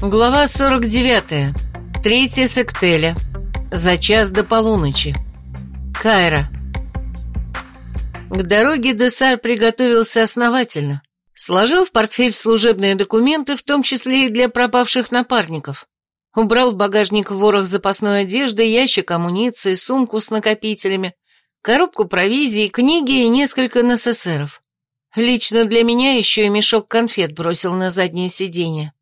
Глава 49. Третья сектеля. За час до полуночи. Кайра. К дороге Десар приготовился основательно. Сложил в портфель служебные документы, в том числе и для пропавших напарников. Убрал в багажник ворох запасной одежды, ящик амуниции, сумку с накопителями, коробку провизии, книги и несколько НССРов. Лично для меня еще и мешок конфет бросил на заднее сиденье.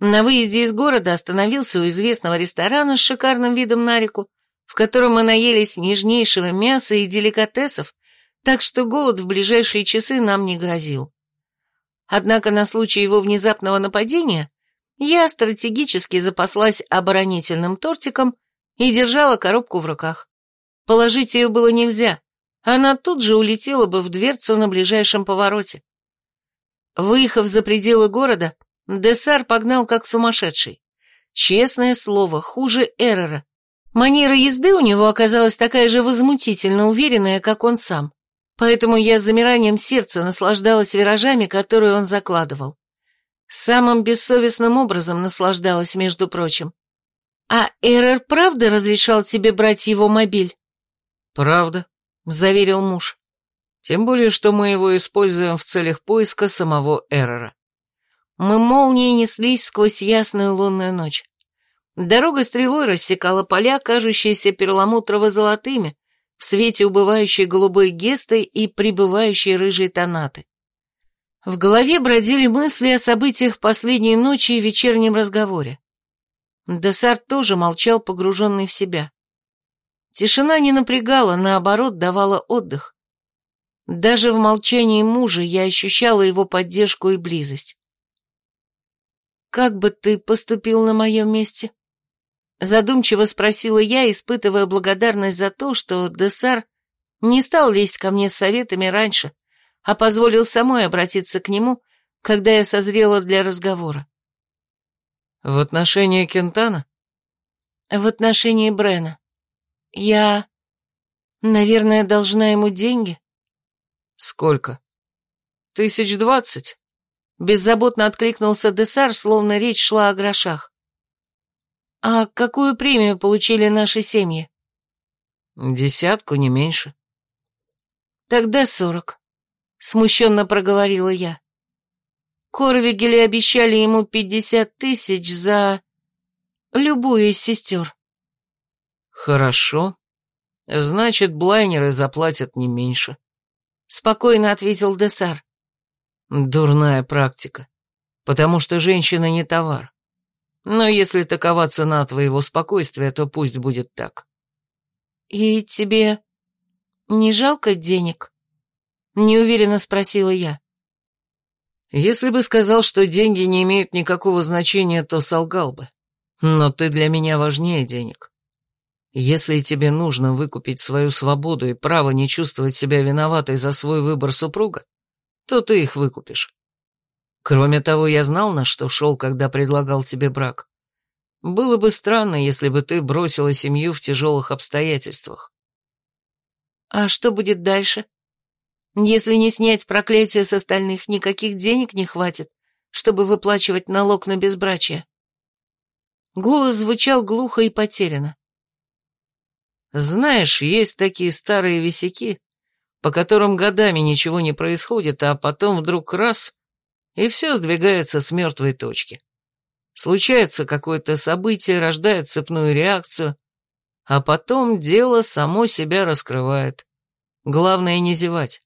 На выезде из города остановился у известного ресторана с шикарным видом на реку, в котором мы наелись нежнейшего мяса и деликатесов, так что голод в ближайшие часы нам не грозил. Однако на случай его внезапного нападения я стратегически запаслась оборонительным тортиком и держала коробку в руках. Положить ее было нельзя, она тут же улетела бы в дверцу на ближайшем повороте. Выехав за пределы города, Десар погнал как сумасшедший. Честное слово, хуже Эррора. Манера езды у него оказалась такая же возмутительно уверенная, как он сам. Поэтому я с замиранием сердца наслаждалась виражами, которые он закладывал. Самым бессовестным образом наслаждалась, между прочим. «А Эррор правда разрешал тебе брать его мобиль?» «Правда», — заверил муж. «Тем более, что мы его используем в целях поиска самого Эррора». Мы молнией неслись сквозь ясную лунную ночь. Дорога стрелой рассекала поля, кажущиеся перламутрово-золотыми, в свете убывающей голубой гесты и прибывающей рыжей тонаты. В голове бродили мысли о событиях последней ночи и вечернем разговоре. Десарт тоже молчал, погруженный в себя. Тишина не напрягала, наоборот, давала отдых. Даже в молчании мужа я ощущала его поддержку и близость. «Как бы ты поступил на моем месте?» Задумчиво спросила я, испытывая благодарность за то, что Десар не стал лезть ко мне с советами раньше, а позволил самой обратиться к нему, когда я созрела для разговора. «В отношении Кентана?» «В отношении Брена. Я, наверное, должна ему деньги?» «Сколько?» «Тысяч двадцать?» Беззаботно откликнулся Десар, словно речь шла о грошах. «А какую премию получили наши семьи?» «Десятку, не меньше». «Тогда сорок», — смущенно проговорила я. Корвигели обещали ему пятьдесят тысяч за... любую из сестер. «Хорошо. Значит, блайнеры заплатят не меньше», — спокойно ответил Десар. Дурная практика, потому что женщина не товар. Но если такова цена твоего спокойствия, то пусть будет так. И тебе не жалко денег? Неуверенно спросила я. Если бы сказал, что деньги не имеют никакого значения, то солгал бы. Но ты для меня важнее денег. Если тебе нужно выкупить свою свободу и право не чувствовать себя виноватой за свой выбор супруга, то ты их выкупишь. Кроме того, я знал, на что шел, когда предлагал тебе брак. Было бы странно, если бы ты бросила семью в тяжелых обстоятельствах. А что будет дальше? Если не снять проклятие с остальных, никаких денег не хватит, чтобы выплачивать налог на безбрачие. Голос звучал глухо и потеряно. Знаешь, есть такие старые висяки, по которым годами ничего не происходит, а потом вдруг раз, и все сдвигается с мертвой точки. Случается какое-то событие, рождает цепную реакцию, а потом дело само себя раскрывает. Главное не зевать.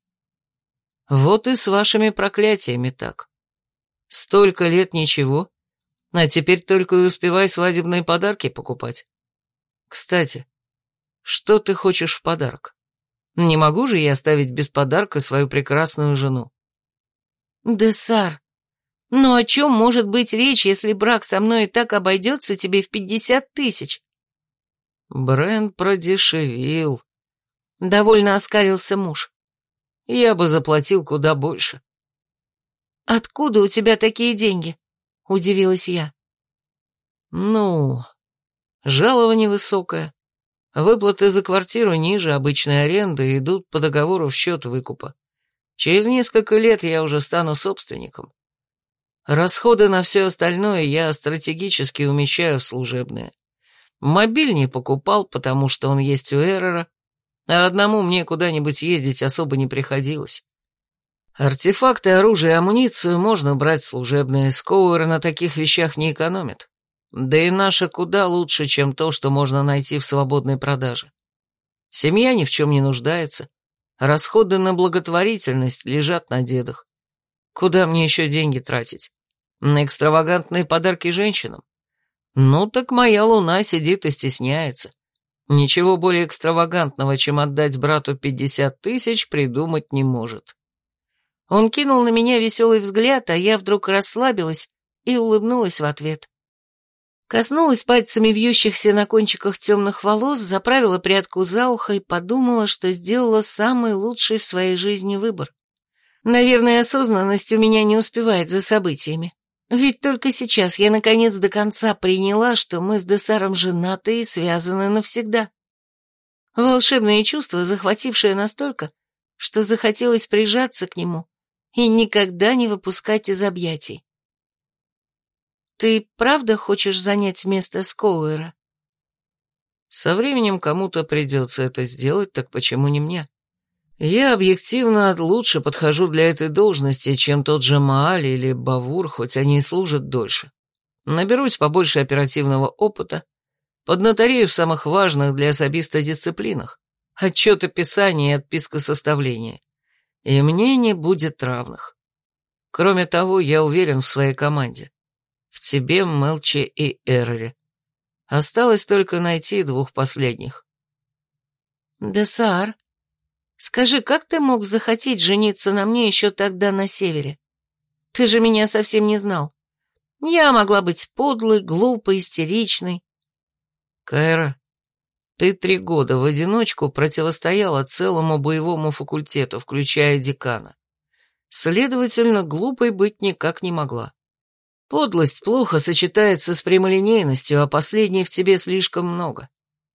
Вот и с вашими проклятиями так. Столько лет ничего, а теперь только и успевай свадебные подарки покупать. Кстати, что ты хочешь в подарок? Не могу же я оставить без подарка свою прекрасную жену. Десар, ну о чем может быть речь, если брак со мной и так обойдется тебе в пятьдесят тысяч? Брен продешевил. Довольно оскалился муж. Я бы заплатил куда больше. Откуда у тебя такие деньги? Удивилась я. Ну, жалование высокое, Выплаты за квартиру ниже обычной аренды идут по договору в счет выкупа. Через несколько лет я уже стану собственником. Расходы на все остальное я стратегически умещаю в служебные. Мобиль не покупал, потому что он есть у Эррора, а одному мне куда-нибудь ездить особо не приходилось. Артефакты, оружие и амуницию можно брать служебные, Скоуэр на таких вещах не экономит. Да и наша куда лучше, чем то, что можно найти в свободной продаже. Семья ни в чем не нуждается. Расходы на благотворительность лежат на дедах. Куда мне еще деньги тратить? На экстравагантные подарки женщинам? Ну так моя луна сидит и стесняется. Ничего более экстравагантного, чем отдать брату пятьдесят тысяч, придумать не может. Он кинул на меня веселый взгляд, а я вдруг расслабилась и улыбнулась в ответ. Коснулась пальцами вьющихся на кончиках темных волос, заправила прядку за ухо и подумала, что сделала самый лучший в своей жизни выбор. Наверное, осознанность у меня не успевает за событиями. Ведь только сейчас я наконец до конца приняла, что мы с Десаром женаты и связаны навсегда. Волшебные чувства, захватившие настолько, что захотелось прижаться к нему и никогда не выпускать из объятий. Ты правда хочешь занять место Скоуэра? Со временем кому-то придется это сделать, так почему не мне? Я объективно лучше подхожу для этой должности, чем тот же Мааль или Бавур, хоть они и служат дольше. Наберусь побольше оперативного опыта, поднаторею в самых важных для особиста дисциплинах, отчетописание и отписка составления. И мне не будет равных. Кроме того, я уверен в своей команде. В тебе, Мелчи и Эрри. Осталось только найти двух последних. Десар, скажи, как ты мог захотеть жениться на мне еще тогда на севере? Ты же меня совсем не знал. Я могла быть подлой, глупой, истеричной. Кайра, ты три года в одиночку противостояла целому боевому факультету, включая декана. Следовательно, глупой быть никак не могла. Подлость плохо сочетается с прямолинейностью, а последней в тебе слишком много.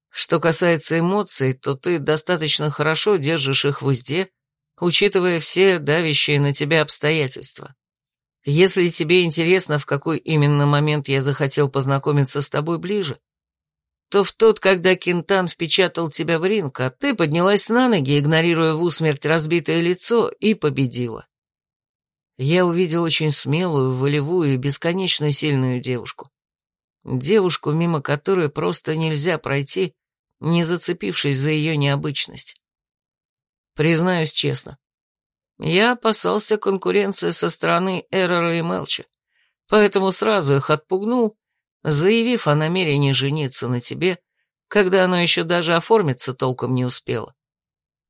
Что касается эмоций, то ты достаточно хорошо держишь их в узде, учитывая все давящие на тебя обстоятельства. Если тебе интересно, в какой именно момент я захотел познакомиться с тобой ближе, то в тот, когда Кентан впечатал тебя в ринг, а ты поднялась на ноги, игнорируя в усмерть разбитое лицо, и победила я увидел очень смелую, волевую и бесконечно сильную девушку. Девушку, мимо которой просто нельзя пройти, не зацепившись за ее необычность. Признаюсь честно, я опасался конкуренции со стороны Эрора и Мелча, поэтому сразу их отпугнул, заявив о намерении жениться на тебе, когда оно еще даже оформиться толком не успело.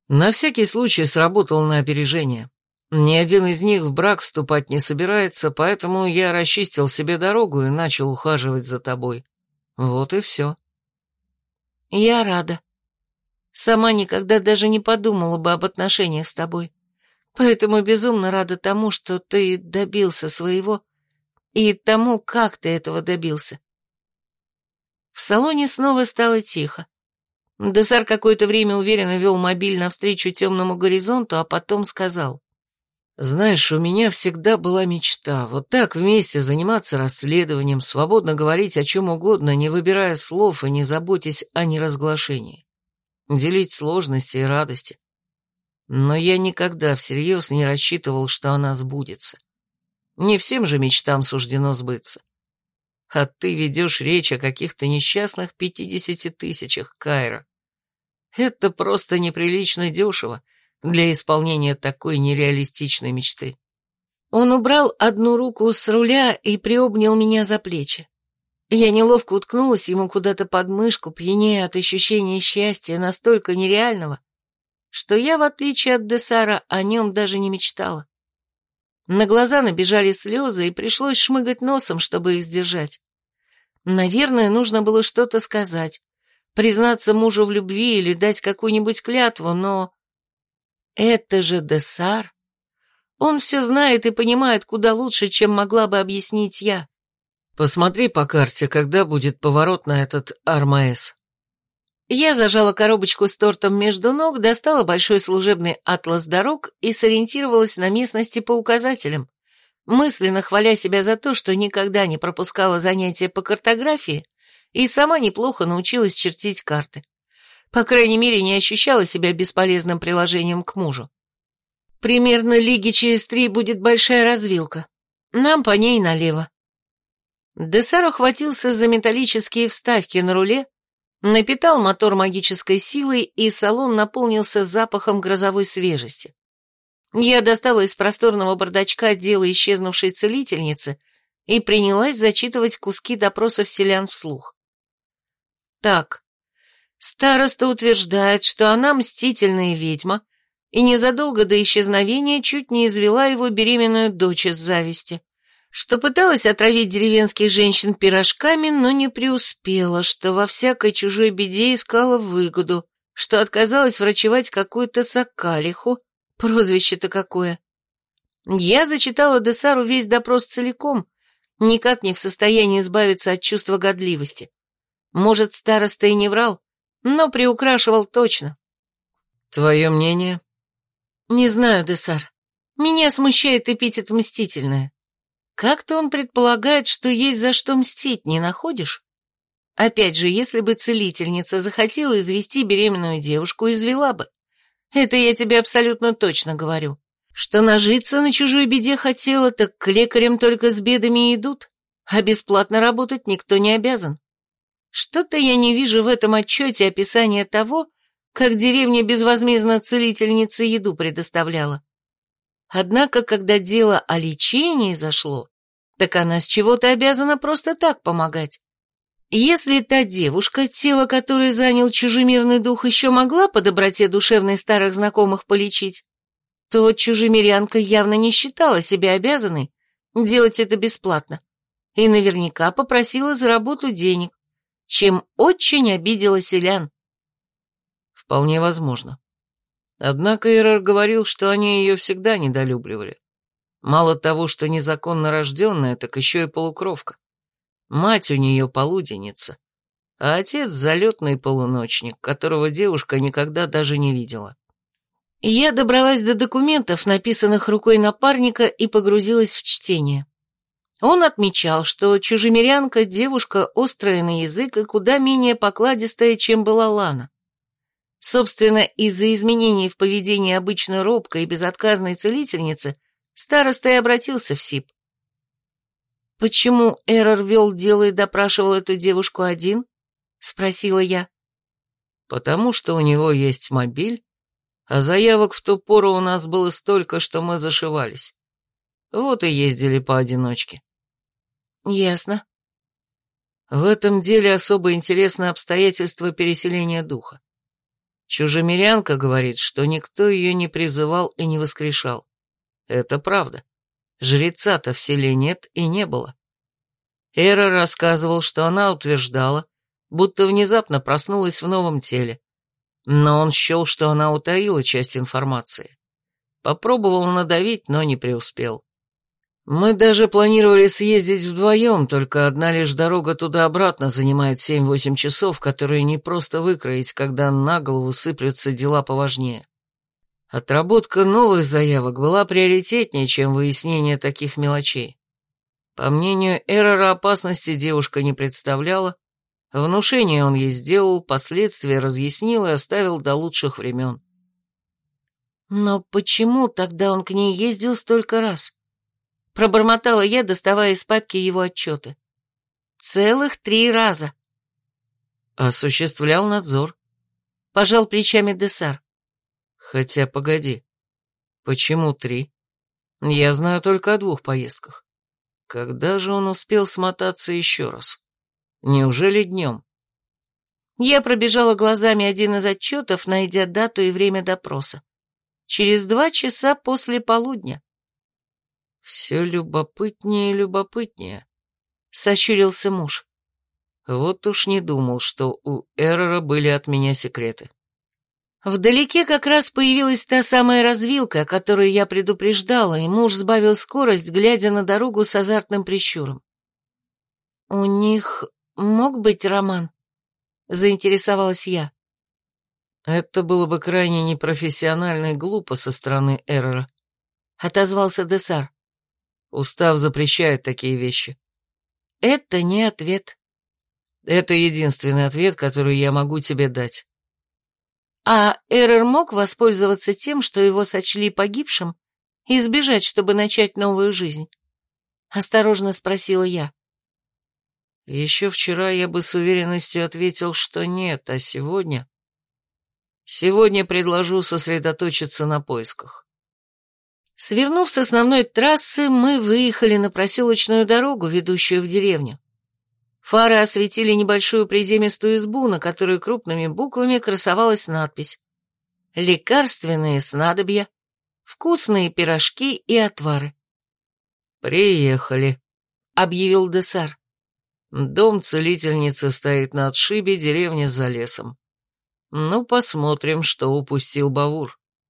На всякий случай сработал на опережение. Ни один из них в брак вступать не собирается, поэтому я расчистил себе дорогу и начал ухаживать за тобой. Вот и все. Я рада. Сама никогда даже не подумала бы об отношениях с тобой. Поэтому безумно рада тому, что ты добился своего, и тому, как ты этого добился. В салоне снова стало тихо. Десар какое-то время уверенно вел мобиль навстречу темному горизонту, а потом сказал. Знаешь, у меня всегда была мечта вот так вместе заниматься расследованием, свободно говорить о чем угодно, не выбирая слов и не заботясь о неразглашении. Делить сложности и радости. Но я никогда всерьез не рассчитывал, что она сбудется. Не всем же мечтам суждено сбыться. А ты ведешь речь о каких-то несчастных пятидесяти тысячах, Кайра. Это просто неприлично дешево, для исполнения такой нереалистичной мечты. Он убрал одну руку с руля и приобнял меня за плечи. Я неловко уткнулась ему куда-то под мышку, пьянее от ощущения счастья настолько нереального, что я, в отличие от Десара, о нем даже не мечтала. На глаза набежали слезы, и пришлось шмыгать носом, чтобы их сдержать. Наверное, нужно было что-то сказать, признаться мужу в любви или дать какую-нибудь клятву, но... Это же Десар. Он все знает и понимает куда лучше, чем могла бы объяснить я. Посмотри по карте, когда будет поворот на этот Армаэс. Я зажала коробочку с тортом между ног, достала большой служебный атлас дорог и сориентировалась на местности по указателям. мысленно хваля себя за то, что никогда не пропускала занятия по картографии и сама неплохо научилась чертить карты. По крайней мере, не ощущала себя бесполезным приложением к мужу. Примерно лиги через три будет большая развилка. Нам по ней налево. Десар ухватился за металлические вставки на руле, напитал мотор магической силой, и салон наполнился запахом грозовой свежести. Я достала из просторного бардачка дело исчезнувшей целительницы и принялась зачитывать куски допросов селян вслух. Так, староста утверждает, что она мстительная ведьма, и незадолго до исчезновения чуть не извела его беременную дочь из зависти, что пыталась отравить деревенских женщин пирожками, но не преуспела, что во всякой чужой беде искала выгоду, что отказалась врачевать какую-то сокалиху, Прозвище-то какое. Я зачитала Десару весь допрос целиком, никак не в состоянии избавиться от чувства годливости. Может, староста и не врал, но приукрашивал точно. Твое мнение? Не знаю, Десар. Меня смущает эпитет «мстительная». Как-то он предполагает, что есть за что мстить, не находишь? Опять же, если бы целительница захотела извести беременную девушку, извела бы. Это я тебе абсолютно точно говорю. Что нажиться на чужой беде хотела, так к лекарям только с бедами идут, а бесплатно работать никто не обязан. Что-то я не вижу в этом отчете описания того, как деревня безвозмездно целительнице еду предоставляла. Однако, когда дело о лечении зашло, так она с чего-то обязана просто так помогать. Если та девушка, тело которой занял чужемирный дух, еще могла по доброте душевной старых знакомых полечить, то чужемирянка явно не считала себя обязанной делать это бесплатно и наверняка попросила за работу денег, чем очень обидела селян. Вполне возможно. Однако Эрор говорил, что они ее всегда недолюбливали. Мало того, что незаконно рожденная, так еще и полукровка. Мать у нее полуденница, а отец залетный полуночник, которого девушка никогда даже не видела. Я добралась до документов, написанных рукой напарника, и погрузилась в чтение. Он отмечал, что чужемирянка – девушка острая на язык и куда менее покладистая, чем была Лана. Собственно, из-за изменений в поведении обычно робкой и безотказной целительницы староста и обратился в СИП. «Почему Эрор вел дело и допрашивал эту девушку один?» — спросила я. «Потому что у него есть мобиль, а заявок в ту пору у нас было столько, что мы зашивались. Вот и ездили поодиночке». «Ясно». В этом деле особо интересно обстоятельство переселения духа. Чужемирянка говорит, что никто ее не призывал и не воскрешал. Это правда. Жреца-то в селе нет и не было. Эра рассказывал, что она утверждала, будто внезапно проснулась в новом теле. Но он счел, что она утаила часть информации. Попробовал надавить, но не преуспел. Мы даже планировали съездить вдвоем, только одна лишь дорога туда-обратно занимает 7-8 часов, которые не просто выкроить, когда на голову сыплются дела поважнее. Отработка новых заявок была приоритетнее, чем выяснение таких мелочей. По мнению Эрора, опасности девушка не представляла, внушение он ей сделал, последствия разъяснил и оставил до лучших времен. Но почему тогда он к ней ездил столько раз? Пробормотала я, доставая из папки его отчеты. Целых три раза. Осуществлял надзор. Пожал плечами Десар. Хотя, погоди. Почему три? Я знаю только о двух поездках. Когда же он успел смотаться еще раз? Неужели днем? Я пробежала глазами один из отчетов, найдя дату и время допроса. Через два часа после полудня. Все любопытнее и любопытнее, — сощурился муж. Вот уж не думал, что у Эррора были от меня секреты. Вдалеке как раз появилась та самая развилка, о которой я предупреждала, и муж сбавил скорость, глядя на дорогу с азартным прищуром. «У них мог быть роман?» — заинтересовалась я. «Это было бы крайне непрофессионально и глупо со стороны Эррора», — отозвался Десар. Устав запрещает такие вещи. Это не ответ. Это единственный ответ, который я могу тебе дать. А Эрер мог воспользоваться тем, что его сочли погибшим, и сбежать, чтобы начать новую жизнь? Осторожно спросила я. Еще вчера я бы с уверенностью ответил, что нет, а сегодня... Сегодня предложу сосредоточиться на поисках. Свернув с основной трассы, мы выехали на проселочную дорогу, ведущую в деревню. Фары осветили небольшую приземистую избу, на которой крупными буквами красовалась надпись «Лекарственные снадобья, вкусные пирожки и отвары». «Приехали», — объявил Десар. Дом целительницы стоит на отшибе деревни за лесом. Ну, посмотрим, что упустил Бавур.